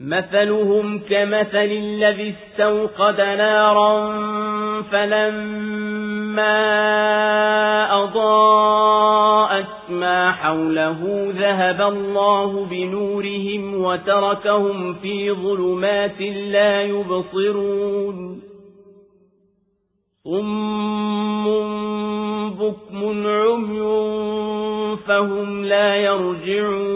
مثلهم كمثل الذي استوقد نارا فلما أضاءت ما حوله ذهب الله بنورهم وتركهم في ظلمات لا يبصرون صم بكم عمي فهم لا يرجعون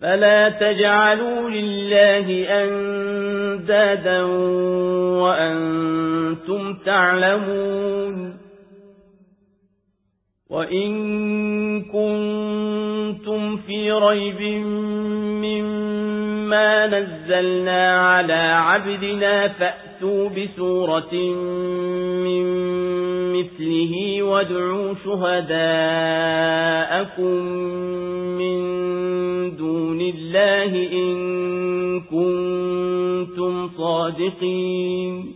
فلا تجعلوا لله أندادا وأنتم تعلمون وإن كنتم في ريب مما نزلنا على عبدنا فأتوا بسورة من مثله وادعوا شهداءكم من دون الله إن كنتم صادقين